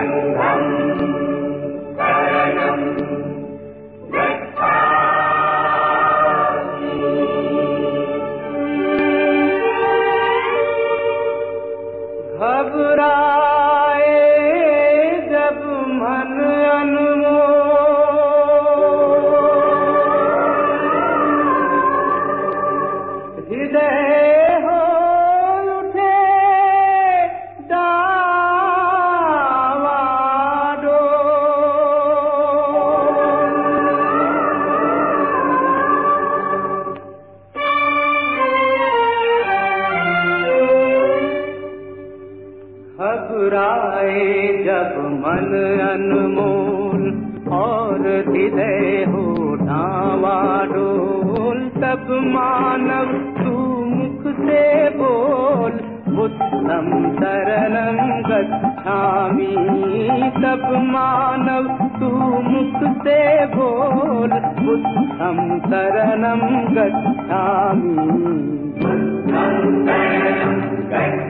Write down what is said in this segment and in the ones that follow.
ngày मन अनमोल और हृदय हो डोल, तब मानव तू मुख से बोल बुद्धम शरणं गच्छामि तब मानव तू मुख से बोल बुद्धम शरणं गच्छामि जब अशांति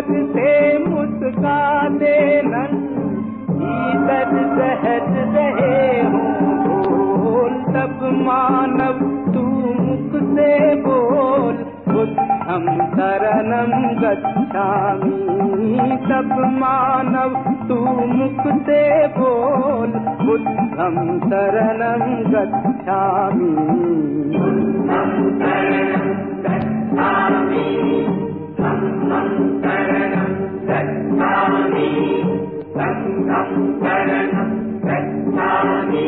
ऊपर से मुस्का नन भीतर सहज रहे बोल तब मानव, तू मुख से बोल। बुद्धम शरणं गच्छामि, तब मानव, तू मुख से बोल। बुद्धम शरणं गच्छामि। सङ्गम् शरणम् गच्छामि।